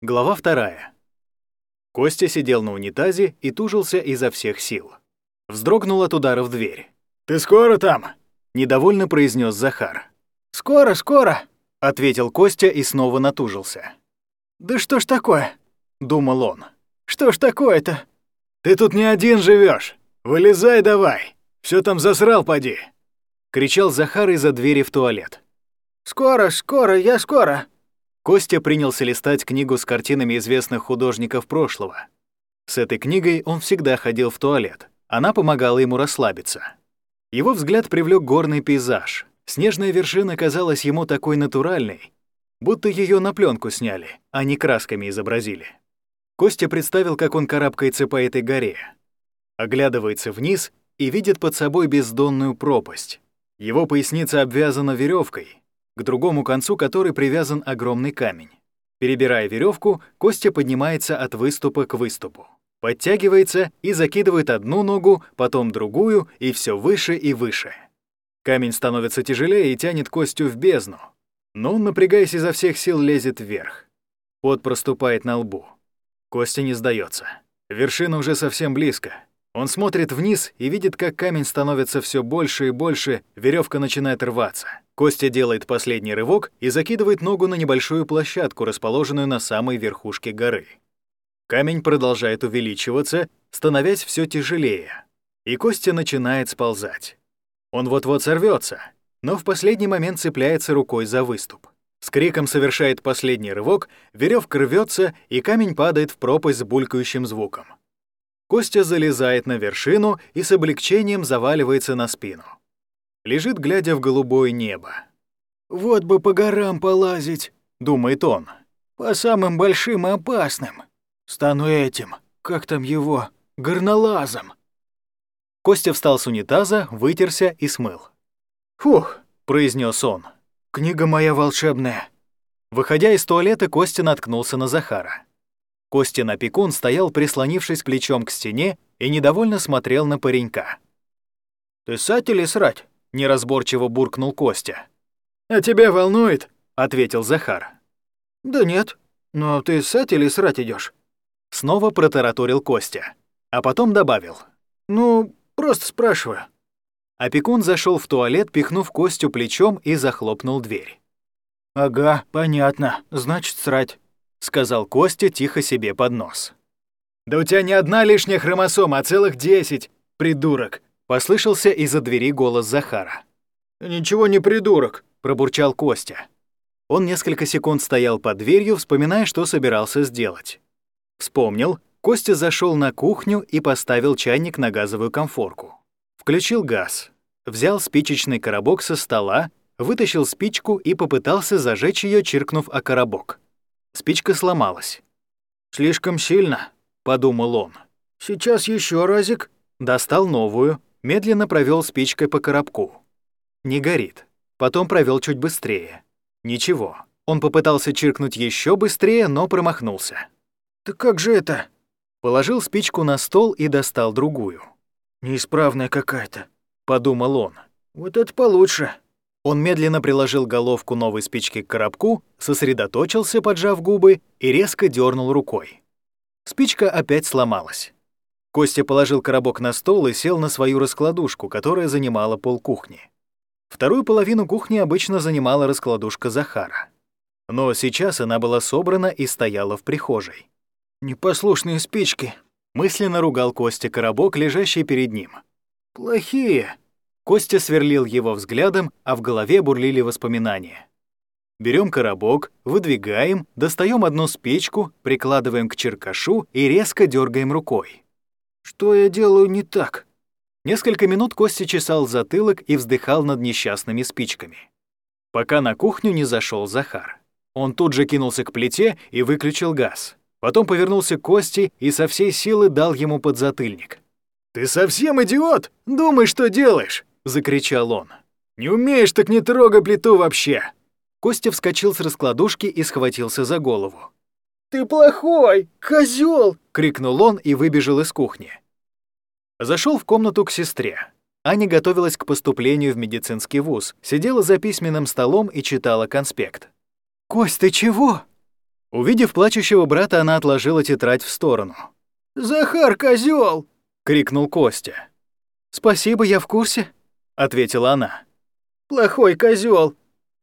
Глава вторая. Костя сидел на унитазе и тужился изо всех сил. Вздрогнул от удара в дверь. «Ты скоро там?» — недовольно произнес Захар. «Скоро, скоро!» — ответил Костя и снова натужился. «Да что ж такое?» — думал он. «Что ж такое-то?» «Ты тут не один живешь. Вылезай давай! Все там засрал, поди!» — кричал Захар из-за двери в туалет. «Скоро, скоро, я скоро!» Костя принялся листать книгу с картинами известных художников прошлого. С этой книгой он всегда ходил в туалет. Она помогала ему расслабиться. Его взгляд привлек горный пейзаж. Снежная вершина казалась ему такой натуральной, будто ее на пленку сняли, а не красками изобразили. Костя представил, как он карабкается по этой горе. Оглядывается вниз и видит под собой бездонную пропасть. Его поясница обвязана веревкой, к другому концу которой привязан огромный камень. Перебирая веревку, Костя поднимается от выступа к выступу. Подтягивается и закидывает одну ногу, потом другую, и все выше и выше. Камень становится тяжелее и тянет Костю в бездну. Но он, напрягаясь изо всех сил, лезет вверх. Пот проступает на лбу. Костя не сдается. Вершина уже совсем близко. Он смотрит вниз и видит, как камень становится все больше и больше, веревка начинает рваться. Костя делает последний рывок и закидывает ногу на небольшую площадку, расположенную на самой верхушке горы. Камень продолжает увеличиваться, становясь все тяжелее, и Костя начинает сползать. Он вот-вот сорвется, но в последний момент цепляется рукой за выступ. С криком совершает последний рывок, веревка рвется, и камень падает в пропасть с булькающим звуком. Костя залезает на вершину и с облегчением заваливается на спину. Лежит, глядя в голубое небо. «Вот бы по горам полазить», — думает он. «По самым большим и опасным. Стану этим, как там его, горнолазом». Костя встал с унитаза, вытерся и смыл. «Фух», — произнес он. «Книга моя волшебная». Выходя из туалета, Костя наткнулся на Захара. Костин опекун стоял, прислонившись плечом к стене, и недовольно смотрел на паренька. «Ты сать или срать?» — неразборчиво буркнул Костя. «А тебя волнует?» — ответил Захар. «Да нет, но ты сать или срать идешь? Снова протараторил Костя, а потом добавил. «Ну, просто спрашиваю». Опекун зашел в туалет, пихнув Костю плечом и захлопнул дверь. «Ага, понятно, значит, срать». — сказал Костя тихо себе под нос. «Да у тебя не одна лишняя хромосома, а целых десять, придурок!» — послышался из-за двери голос Захара. «Ничего не придурок», — пробурчал Костя. Он несколько секунд стоял под дверью, вспоминая, что собирался сделать. Вспомнил, Костя зашел на кухню и поставил чайник на газовую конфорку. Включил газ, взял спичечный коробок со стола, вытащил спичку и попытался зажечь ее, чиркнув о коробок. Спичка сломалась. «Слишком сильно», — подумал он. «Сейчас еще разик». Достал новую, медленно провел спичкой по коробку. Не горит. Потом провел чуть быстрее. Ничего. Он попытался чиркнуть еще быстрее, но промахнулся. «Да как же это?» Положил спичку на стол и достал другую. «Неисправная какая-то», — подумал он. «Вот это получше». Он медленно приложил головку новой спички к коробку, сосредоточился, поджав губы, и резко дернул рукой. Спичка опять сломалась. Костя положил коробок на стол и сел на свою раскладушку, которая занимала полкухни. Вторую половину кухни обычно занимала раскладушка Захара. Но сейчас она была собрана и стояла в прихожей. «Непослушные спички», — мысленно ругал Костя коробок, лежащий перед ним. «Плохие», Костя сверлил его взглядом, а в голове бурлили воспоминания. Берем коробок, выдвигаем, достаем одну спичку, прикладываем к черкашу и резко дергаем рукой. «Что я делаю не так?» Несколько минут Костя чесал затылок и вздыхал над несчастными спичками. Пока на кухню не зашел Захар. Он тут же кинулся к плите и выключил газ. Потом повернулся к Косте и со всей силы дал ему подзатыльник. «Ты совсем идиот? Думай, что делаешь!» Закричал он. «Не умеешь, так не трогай плиту вообще!» Костя вскочил с раскладушки и схватился за голову. «Ты плохой, козел! крикнул он и выбежал из кухни. Зашел в комнату к сестре. Аня готовилась к поступлению в медицинский вуз, сидела за письменным столом и читала конспект. «Кость, ты чего?» Увидев плачущего брата, она отложила тетрадь в сторону. «Захар, козел! крикнул Костя. «Спасибо, я в курсе», — ответила она. Плохой козел.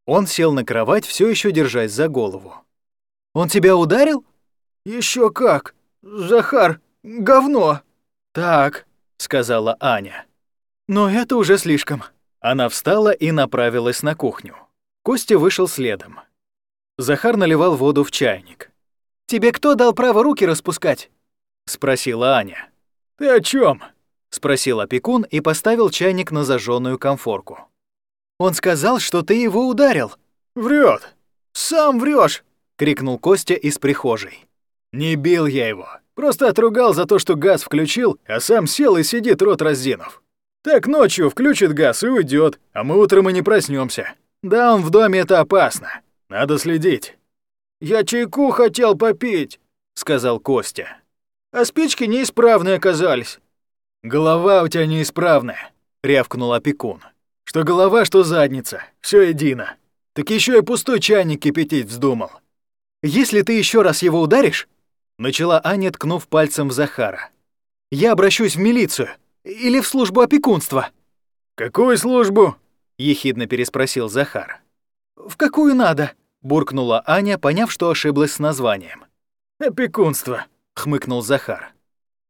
Он сел на кровать, все еще держась за голову. «Он тебя ударил?» Еще как. Захар, говно!» «Так», — сказала Аня. «Но это уже слишком». Она встала и направилась на кухню. Костя вышел следом. Захар наливал воду в чайник. «Тебе кто дал право руки распускать?» — спросила Аня. «Ты о чем? Спросил опекун и поставил чайник на зажженную конфорку. «Он сказал, что ты его ударил». Врет. «Сам врешь! крикнул Костя из прихожей. Не бил я его. Просто отругал за то, что газ включил, а сам сел и сидит рот раздинув. Так ночью включит газ и уйдет, а мы утром и не проснемся. Да, он в доме это опасно. Надо следить. «Я чайку хотел попить», — сказал Костя. «А спички неисправные оказались». «Голова у тебя неисправная», — рявкнул опекун. «Что голова, что задница. Все едино. Так еще и пустой чайник кипятить вздумал». «Если ты еще раз его ударишь, Начала Аня, ткнув пальцем в Захара. «Я обращусь в милицию или в службу опекунства». «Какую службу?» — ехидно переспросил Захар. «В какую надо?» — буркнула Аня, поняв, что ошиблась с названием. «Опекунство», — хмыкнул Захар.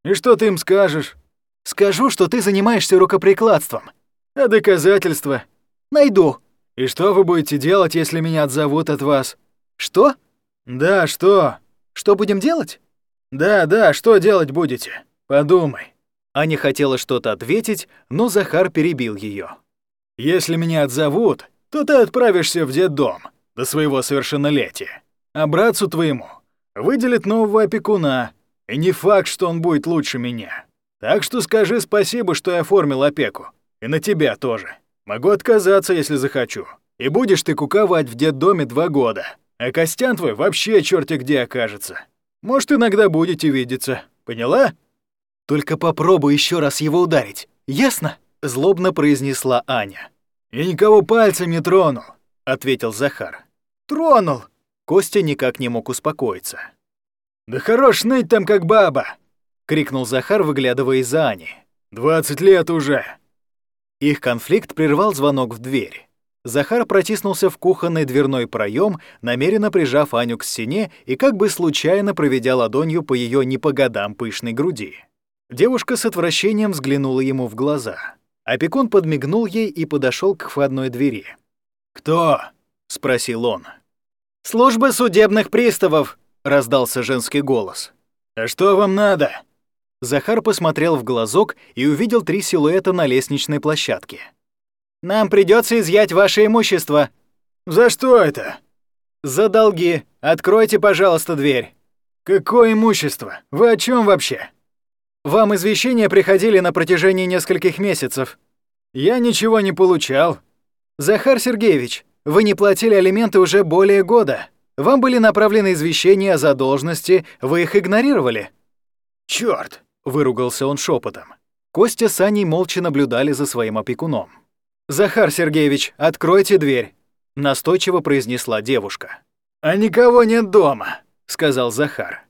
«И что ты им скажешь?» «Скажу, что ты занимаешься рукоприкладством». «А доказательства?» «Найду». «И что вы будете делать, если меня отзовут от вас?» «Что?» «Да, что?» Что будем делать? Да, да, что делать будете? Подумай. Аня хотела что-то ответить, но Захар перебил ее. Если меня отзовут, то ты отправишься в детдом до своего совершеннолетия. А братцу твоему выделят нового опекуна, и не факт, что он будет лучше меня. Так что скажи спасибо, что я оформил опеку. И на тебя тоже. Могу отказаться, если захочу. И будешь ты куковать в детдоме два года. А Костян твой вообще черти где окажется. Может, иногда будете видеться. Поняла? Только попробуй еще раз его ударить. Ясно? Злобно произнесла Аня. Я никого пальцем не тронул, ответил Захар. Тронул. Костя никак не мог успокоиться. Да хорош ныть там как баба, крикнул Захар, выглядывая из-за Ани. «Двадцать лет уже!» Их конфликт прервал звонок в дверь. Захар протиснулся в кухонный дверной проем, намеренно прижав Аню к стене и как бы случайно проведя ладонью по ее не по годам пышной груди. Девушка с отвращением взглянула ему в глаза. Опекун подмигнул ей и подошел к входной двери. «Кто?» — спросил он. «Служба судебных приставов», — раздался женский голос. «А что вам надо?» Захар посмотрел в глазок и увидел три силуэта на лестничной площадке. Нам придется изъять ваше имущество». «За что это?» «За долги. Откройте, пожалуйста, дверь». «Какое имущество? Вы о чем вообще?» «Вам извещения приходили на протяжении нескольких месяцев». «Я ничего не получал». «Захар Сергеевич, вы не платили алименты уже более года. Вам были направлены извещения о задолженности, вы их игнорировали». «Чёрт!» — выругался он шепотом. Костя с Аней молча наблюдали за своим опекуном. «Захар Сергеевич, откройте дверь», — настойчиво произнесла девушка. «А никого нет дома», — сказал Захар.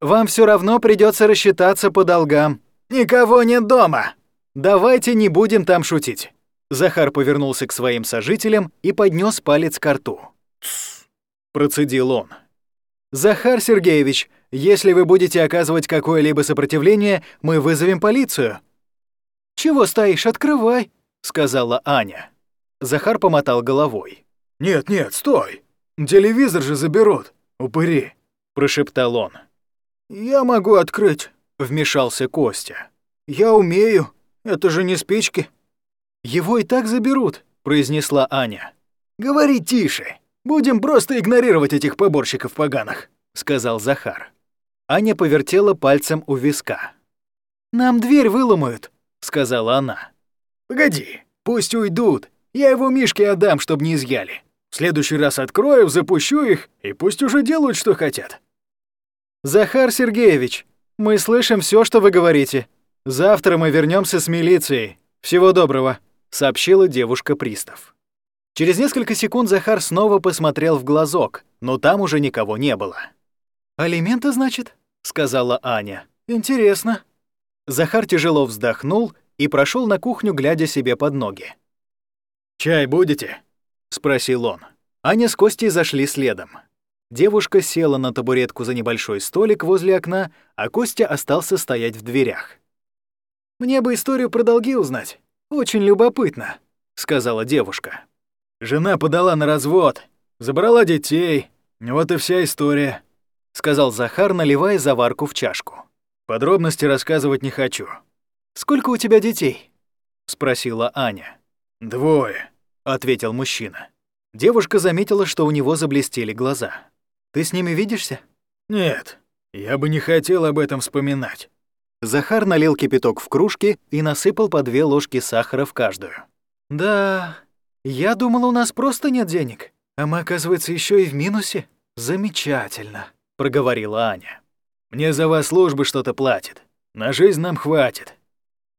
«Вам все равно придется рассчитаться по долгам. Никого нет дома». «Давайте не будем там шутить». Захар повернулся к своим сожителям и поднес палец к рту. процедил он. «Захар Сергеевич, если вы будете оказывать какое-либо сопротивление, мы вызовем полицию». «Чего стоишь? Открывай!» — сказала Аня. Захар помотал головой. «Нет, нет, стой! Телевизор же заберут, упыри!» — прошептал он. «Я могу открыть», — вмешался Костя. «Я умею, это же не спички». «Его и так заберут», — произнесла Аня. «Говори тише, будем просто игнорировать этих поборщиков поганых», — сказал Захар. Аня повертела пальцем у виска. «Нам дверь выломают», — сказала она. Погоди, пусть уйдут. Я его Мишке отдам, чтобы не изъяли. В следующий раз открою, запущу их, и пусть уже делают, что хотят. Захар Сергеевич, мы слышим все, что вы говорите. Завтра мы вернемся с милицией. Всего доброго, сообщила девушка-пристав. Через несколько секунд Захар снова посмотрел в глазок, но там уже никого не было. «Алименты, значит?» — сказала Аня. «Интересно». Захар тяжело вздохнул и прошел на кухню, глядя себе под ноги. «Чай будете?» — спросил он. Аня с Костей зашли следом. Девушка села на табуретку за небольшой столик возле окна, а Костя остался стоять в дверях. «Мне бы историю про долги узнать. Очень любопытно», — сказала девушка. «Жена подала на развод, забрала детей. Вот и вся история», — сказал Захар, наливая заварку в чашку. «Подробности рассказывать не хочу». «Сколько у тебя детей?» — спросила Аня. «Двое», — ответил мужчина. Девушка заметила, что у него заблестели глаза. «Ты с ними видишься?» «Нет, я бы не хотел об этом вспоминать». Захар налил кипяток в кружки и насыпал по две ложки сахара в каждую. «Да, я думала, у нас просто нет денег, а мы, оказывается, еще и в минусе. Замечательно», — проговорила Аня. «Мне за вас службы что-то платит. На жизнь нам хватит».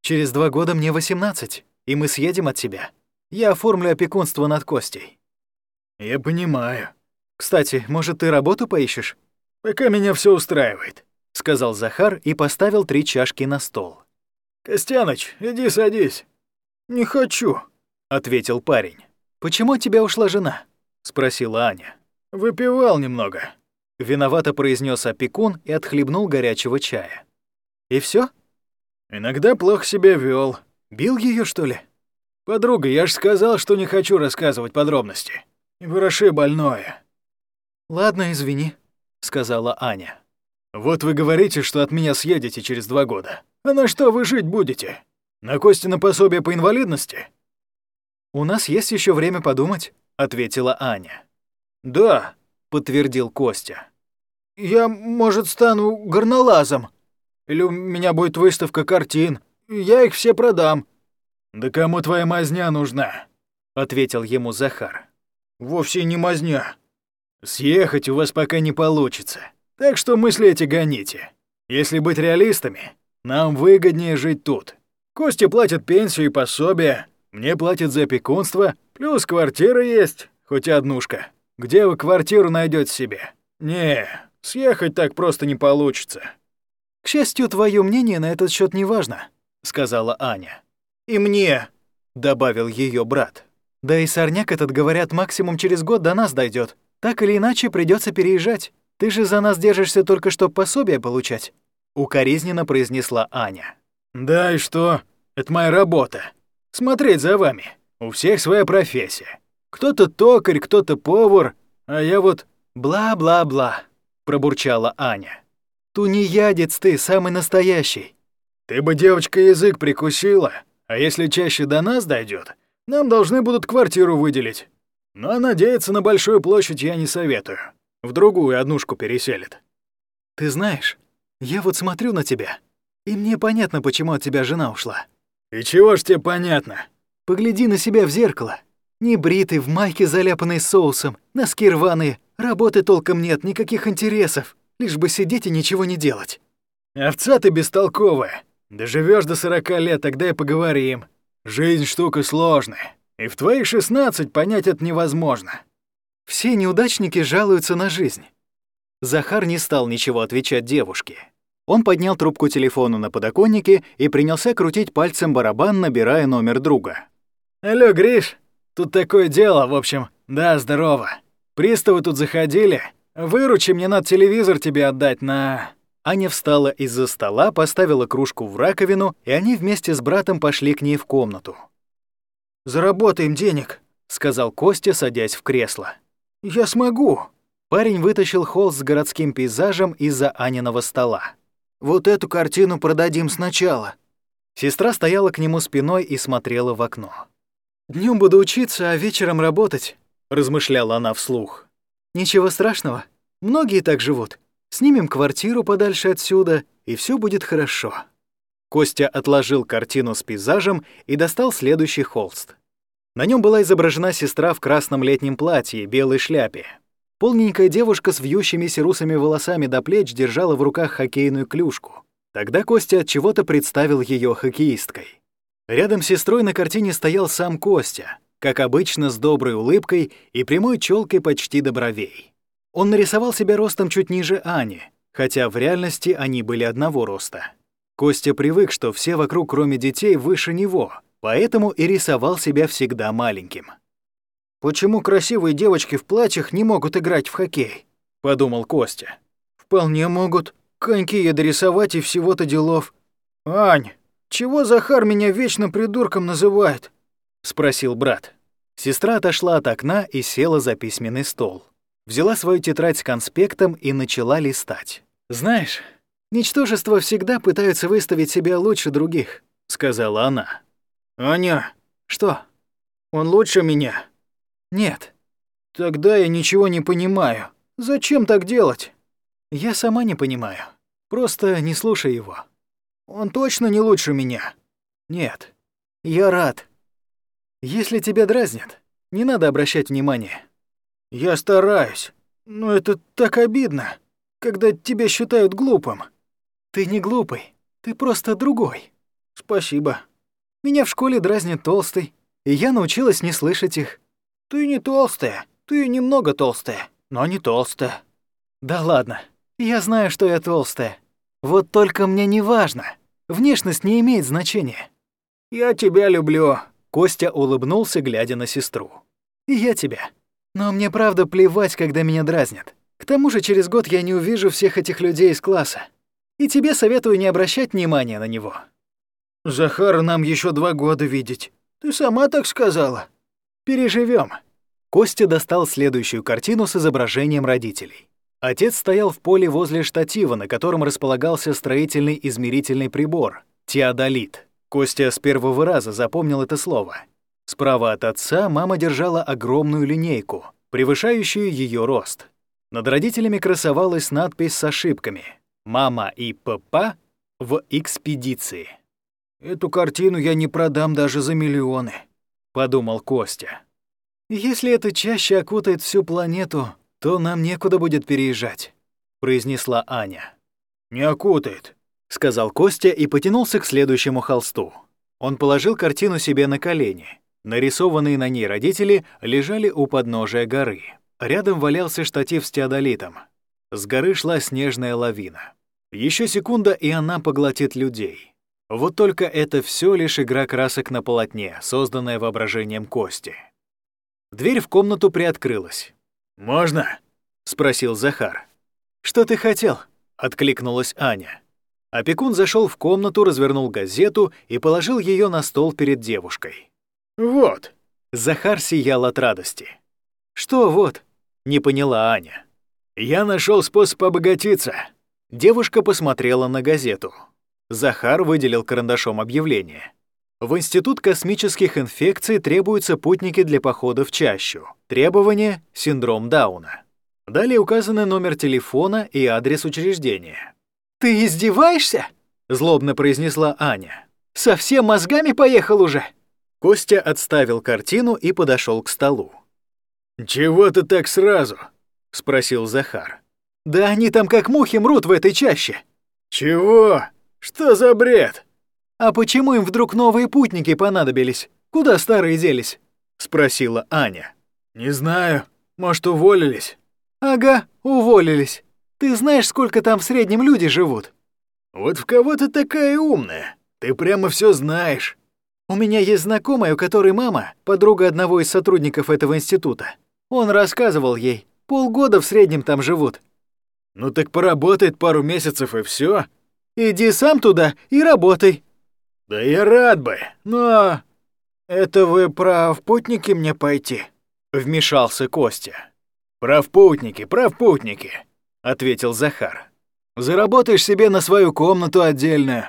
«Через два года мне 18, и мы съедем от тебя. Я оформлю опекунство над Костей». «Я понимаю». «Кстати, может, ты работу поищешь?» «Пока меня все устраивает», — сказал Захар и поставил три чашки на стол. «Костяныч, иди садись». «Не хочу», — ответил парень. «Почему от тебя ушла жена?» — спросила Аня. «Выпивал немного», — виновато произнес опекун и отхлебнул горячего чая. «И все? «Иногда плохо себя вел. Бил ее, что ли?» «Подруга, я ж сказал, что не хочу рассказывать подробности. Вороши больное». «Ладно, извини», — сказала Аня. «Вот вы говорите, что от меня съедете через два года. А на что вы жить будете? На кости на пособие по инвалидности?» «У нас есть еще время подумать», — ответила Аня. «Да», — подтвердил Костя. «Я, может, стану горнолазом. Или у меня будет выставка картин. Я их все продам». «Да кому твоя мазня нужна?» — ответил ему Захар. «Вовсе не мазня. Съехать у вас пока не получится. Так что мысли эти гоните. Если быть реалистами, нам выгоднее жить тут. Кости платят пенсию и пособие, мне платят за опекунство, плюс квартира есть, хоть и однушка. Где вы квартиру найдете себе? Не, съехать так просто не получится. К счастью, твое мнение на этот счет не важно, сказала Аня. И мне, добавил ее брат. Да и сорняк этот, говорят, максимум через год до нас дойдет. Так или иначе придется переезжать. Ты же за нас держишься только, чтобы пособие получать», — укоризненно произнесла Аня. «Да и что? Это моя работа. Смотреть за вами. У всех своя профессия. Кто-то токарь, кто-то повар, а я вот...» «Бла-бла-бла», — пробурчала Аня. «Тунеядец ты, самый настоящий». «Ты бы, девочка, язык прикусила, а если чаще до нас дойдет, нам должны будут квартиру выделить. Но надеяться на большую площадь я не советую в другую однушку переселит. Ты знаешь, я вот смотрю на тебя, и мне понятно, почему от тебя жена ушла. И чего ж тебе понятно? Погляди на себя в зеркало. Не бритый, в майке, заляпанной соусом, носки рваные, работы толком нет, никаких интересов, лишь бы сидеть и ничего не делать. Овца ты бестолковая. Доживешь до сорока лет, тогда и поговорим. Жизнь штука сложная, и в твои шестнадцать понять это невозможно. Все неудачники жалуются на жизнь. Захар не стал ничего отвечать девушке. Он поднял трубку телефона на подоконнике и принялся крутить пальцем барабан, набирая номер друга. «Алло, Гриш, тут такое дело, в общем. Да, здорово. Приставы тут заходили. Выручи, мне надо телевизор тебе отдать на...» Аня встала из-за стола, поставила кружку в раковину, и они вместе с братом пошли к ней в комнату. «Заработаем денег», — сказал Костя, садясь в кресло. «Я смогу!» Парень вытащил холст с городским пейзажем из-за Аниного стола. «Вот эту картину продадим сначала». Сестра стояла к нему спиной и смотрела в окно. Днем буду учиться, а вечером работать», — размышляла она вслух. «Ничего страшного. Многие так живут. Снимем квартиру подальше отсюда, и все будет хорошо». Костя отложил картину с пейзажем и достал следующий холст. На нем была изображена сестра в красном летнем платье и белой шляпе. Полненькая девушка с вьющимися русыми волосами до плеч держала в руках хоккейную клюшку. Тогда Костя от чего-то представил ее хоккеисткой. Рядом с сестрой на картине стоял сам Костя, как обычно с доброй улыбкой и прямой челкой почти до бровей. Он нарисовал себя ростом чуть ниже Ани, хотя в реальности они были одного роста. Костя привык, что все вокруг, кроме детей, выше него, поэтому и рисовал себя всегда маленьким. «Почему красивые девочки в платьях не могут играть в хоккей?» — подумал Костя. «Вполне могут. Коньки я дорисовать и всего-то делов. Ань, чего Захар меня вечно придурком называет?» — спросил брат. Сестра отошла от окна и села за письменный стол. Взяла свою тетрадь с конспектом и начала листать. «Знаешь, ничтожества всегда пытаются выставить себя лучше других», — сказала она. «Аня». «Что?» «Он лучше меня?» «Нет». «Тогда я ничего не понимаю. Зачем так делать?» «Я сама не понимаю. Просто не слушай его». «Он точно не лучше меня?» «Нет. Я рад. Если тебя дразнят, не надо обращать внимания». «Я стараюсь. Но это так обидно, когда тебя считают глупым». «Ты не глупый. Ты просто другой». «Спасибо». «Меня в школе дразнят толстый, и я научилась не слышать их». «Ты не толстая. Ты немного толстая, но не толстая». «Да ладно. Я знаю, что я толстая. Вот только мне не важно. Внешность не имеет значения». «Я тебя люблю», Костя улыбнулся, глядя на сестру. «И я тебя. Но мне правда плевать, когда меня дразнят. К тому же через год я не увижу всех этих людей из класса. И тебе советую не обращать внимания на него». «Захар нам еще два года видеть. Ты сама так сказала». Переживем. Костя достал следующую картину с изображением родителей. Отец стоял в поле возле штатива, на котором располагался строительный измерительный прибор — теодолит. Костя с первого раза запомнил это слово. Справа от отца мама держала огромную линейку, превышающую ее рост. Над родителями красовалась надпись с ошибками «Мама и папа в экспедиции». «Эту картину я не продам даже за миллионы», — подумал Костя. «Если это чаще окутает всю планету, то нам некуда будет переезжать», — произнесла Аня. «Не окутает», — сказал Костя и потянулся к следующему холсту. Он положил картину себе на колени. Нарисованные на ней родители лежали у подножия горы. Рядом валялся штатив с теодолитом. С горы шла снежная лавина. Еще секунда, и она поглотит людей. Вот только это все лишь игра красок на полотне, созданная воображением Кости. Дверь в комнату приоткрылась. «Можно?» — спросил Захар. «Что ты хотел?» — откликнулась Аня. Опекун зашел в комнату, развернул газету и положил ее на стол перед девушкой. «Вот». Захар сиял от радости. «Что вот?» — не поняла Аня. «Я нашел способ обогатиться». Девушка посмотрела на газету. Захар выделил карандашом объявление. В Институт космических инфекций требуются путники для похода в чащу. Требование — синдром Дауна. Далее указаны номер телефона и адрес учреждения. «Ты издеваешься?» — злобно произнесла Аня. «Совсем мозгами поехал уже?» Костя отставил картину и подошел к столу. «Чего ты так сразу?» — спросил Захар. «Да они там как мухи мрут в этой чаще». «Чего? Что за бред?» «А почему им вдруг новые путники понадобились? Куда старые делись?» — спросила Аня. «Не знаю. Может, уволились?» «Ага, уволились. Ты знаешь, сколько там в среднем люди живут?» «Вот в кого ты такая умная? Ты прямо все знаешь». «У меня есть знакомая, у которой мама, подруга одного из сотрудников этого института. Он рассказывал ей, полгода в среднем там живут». «Ну так поработает пару месяцев и все. «Иди сам туда и работай». «Да я рад бы, но...» «Это вы про впутники мне пойти?» — вмешался Костя. «Про впутники, про впутники». — ответил Захар. «Заработаешь себе на свою комнату отдельную».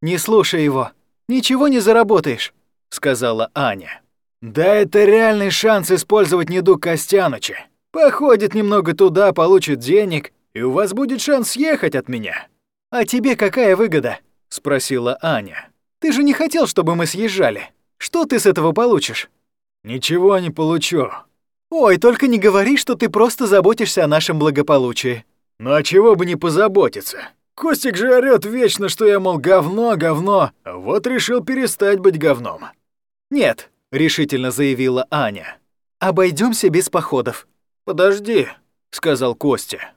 «Не слушай его. Ничего не заработаешь», — сказала Аня. «Да это реальный шанс использовать недуг Костяныча. Походит немного туда, получит денег, и у вас будет шанс съехать от меня». «А тебе какая выгода?» — спросила Аня. «Ты же не хотел, чтобы мы съезжали. Что ты с этого получишь?» «Ничего не получу», «Ой, только не говори, что ты просто заботишься о нашем благополучии». «Ну а чего бы не позаботиться? Костик же орёт вечно, что я, мол, говно, говно. Вот решил перестать быть говном». «Нет», — решительно заявила Аня. Обойдемся без походов». «Подожди». сказал Костя.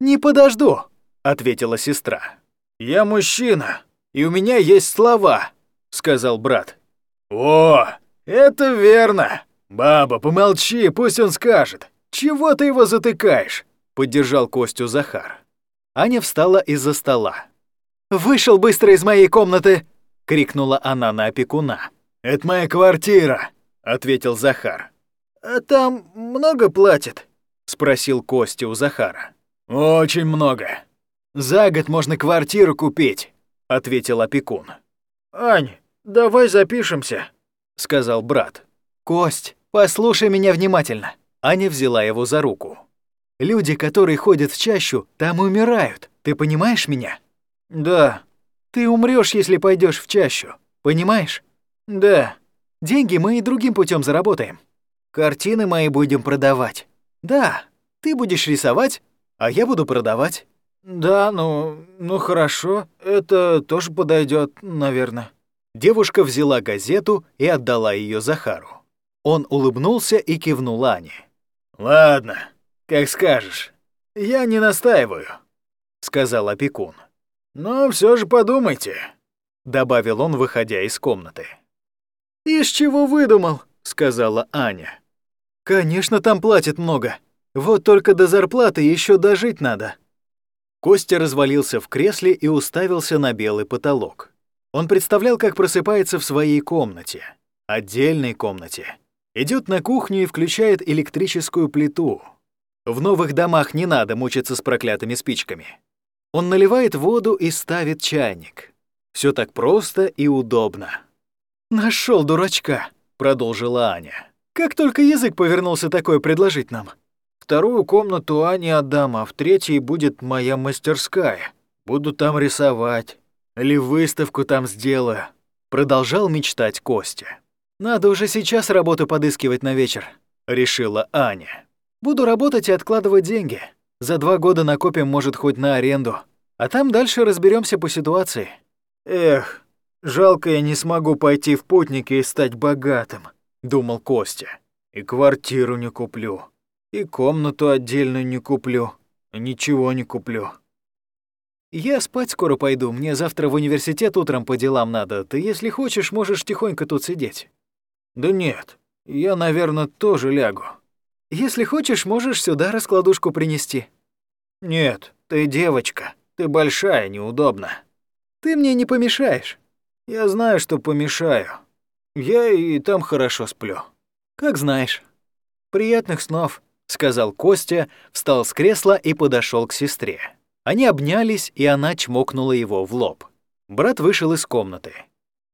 «Не подожду», — ответила сестра. «Я мужчина, и у меня есть слова», — сказал брат. «О, это верно! Баба, помолчи, пусть он скажет. Чего ты его затыкаешь?» — поддержал Костю Захар. Аня встала из-за стола. «Вышел быстро из моей комнаты!» — крикнула она на опекуна. «Это моя квартира», — ответил Захар. «А там много платят?» — спросил Костя у Захара. «Очень много. За год можно квартиру купить», — ответил опекун. «Ань, давай запишемся», — сказал брат. «Кость, послушай меня внимательно». Аня взяла его за руку. «Люди, которые ходят в чащу, там умирают. Ты понимаешь меня?» «Да». «Ты умрёшь, если пойдёшь в чащу. Понимаешь?» «Да». «Деньги мы и другим путём заработаем. Картины мои будем продавать. Да, ты будешь рисовать, а я буду продавать». «Да, ну, ну хорошо, это тоже подойдет, наверное». Девушка взяла газету и отдала ее Захару. Он улыбнулся и кивнул Ане. «Ладно, как скажешь. Я не настаиваю», — сказал опекун. «Но все же подумайте», — добавил он, выходя из комнаты. «Из чего выдумал?» — сказала Аня. «Конечно, там платят много. Вот только до зарплаты еще дожить надо». Костя развалился в кресле и уставился на белый потолок. Он представлял, как просыпается в своей комнате, отдельной комнате. Идет на кухню и включает электрическую плиту. В новых домах не надо мучиться с проклятыми спичками. Он наливает воду и ставит чайник. Все так просто и удобно. Нашел дурачка», — продолжила Аня. «Как только язык повернулся такое предложить нам». Вторую комнату Ане отдам, а в третьей будет моя мастерская. Буду там рисовать. Или выставку там сделаю. Продолжал мечтать Костя. «Надо уже сейчас работу подыскивать на вечер», — решила Аня. «Буду работать и откладывать деньги. За два года накопим, может, хоть на аренду. А там дальше разберемся по ситуации». «Эх, жалко я не смогу пойти в путники и стать богатым», — думал Костя. «И квартиру не куплю». И комнату отдельную не куплю. Ничего не куплю. Я спать скоро пойду. Мне завтра в университет утром по делам надо. Ты, если хочешь, можешь тихонько тут сидеть. Да нет, я, наверное, тоже лягу. Если хочешь, можешь сюда раскладушку принести. Нет, ты девочка. Ты большая, неудобно. Ты мне не помешаешь. Я знаю, что помешаю. Я и там хорошо сплю. Как знаешь. Приятных снов. — сказал Костя, встал с кресла и подошел к сестре. Они обнялись, и она чмокнула его в лоб. Брат вышел из комнаты.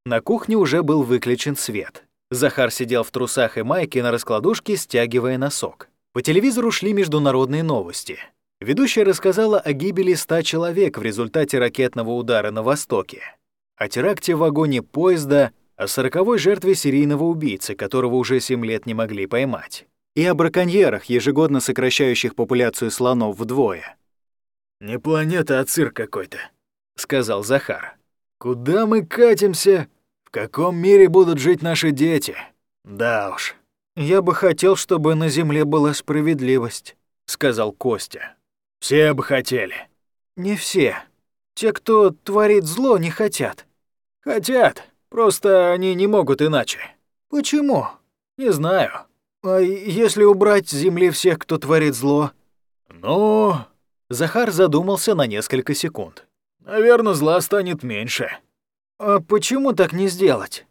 На кухне уже был выключен свет. Захар сидел в трусах и майке на раскладушке, стягивая носок. По телевизору шли международные новости. Ведущая рассказала о гибели ста человек в результате ракетного удара на Востоке, о теракте в вагоне поезда, о сороковой жертве серийного убийцы, которого уже семь лет не могли поймать и о браконьерах, ежегодно сокращающих популяцию слонов вдвое. «Не планета, а цирк какой-то», — сказал Захар. «Куда мы катимся? Каком мире будут жить наши дети? Да уж». «Я бы хотел, чтобы на Земле была справедливость», — сказал Костя. «Все бы хотели». «Не все. Те, кто творит зло, не хотят». «Хотят, просто они не могут иначе». «Почему?» «Не знаю». «А если убрать с земли всех, кто творит зло?» «Ну...» Захар задумался на несколько секунд. «Наверное, зла станет меньше». «А почему так не сделать?»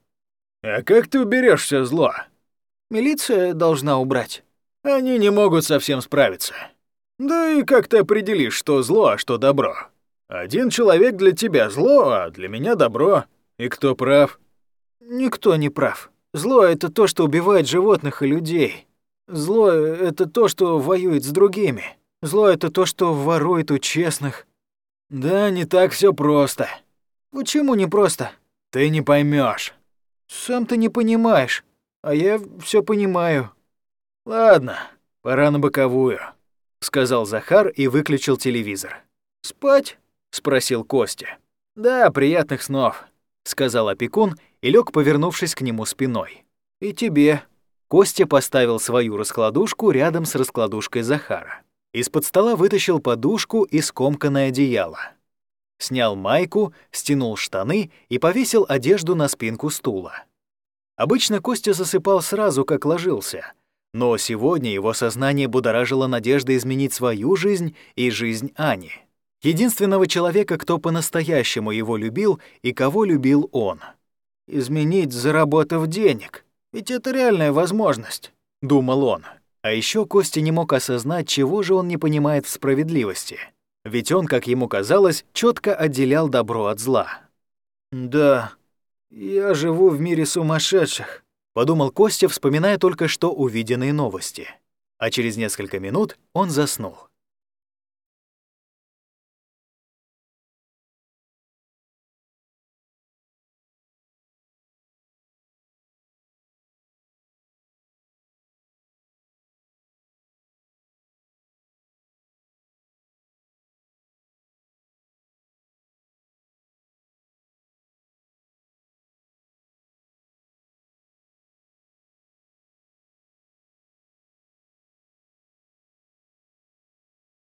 «А как ты уберешь все зло?» «Милиция должна убрать». «Они не могут совсем справиться. Да и как ты определишь, что зло, а что добро? Один человек для тебя зло, а для меня добро. И кто прав?» «Никто не прав». Зло — это то, что убивает животных и людей. Зло — это то, что воюет с другими. Зло — это то, что ворует у честных. Да, не так все просто. Почему не просто? Ты не поймешь. Сам ты не понимаешь, а я все понимаю. Ладно, пора на боковую, сказал Захар и выключил телевизор. Спать? спросил Костя. Да, приятных снов, сказал опекун и лег, повернувшись к нему спиной. «И тебе». Костя поставил свою раскладушку рядом с раскладушкой Захара. Из-под стола вытащил подушку и скомканное одеяло. Снял майку, стянул штаны и повесил одежду на спинку стула. Обычно Костя засыпал сразу, как ложился, но сегодня его сознание будоражило надежда изменить свою жизнь и жизнь Ани. Единственного человека, кто по-настоящему его любил и кого любил он. «Изменить, заработав денег. Ведь это реальная возможность», — думал он. А еще Костя не мог осознать, чего же он не понимает в справедливости. Ведь он, как ему казалось, четко отделял добро от зла. «Да, я живу в мире сумасшедших», — подумал Костя, вспоминая только что увиденные новости. А через несколько минут он заснул.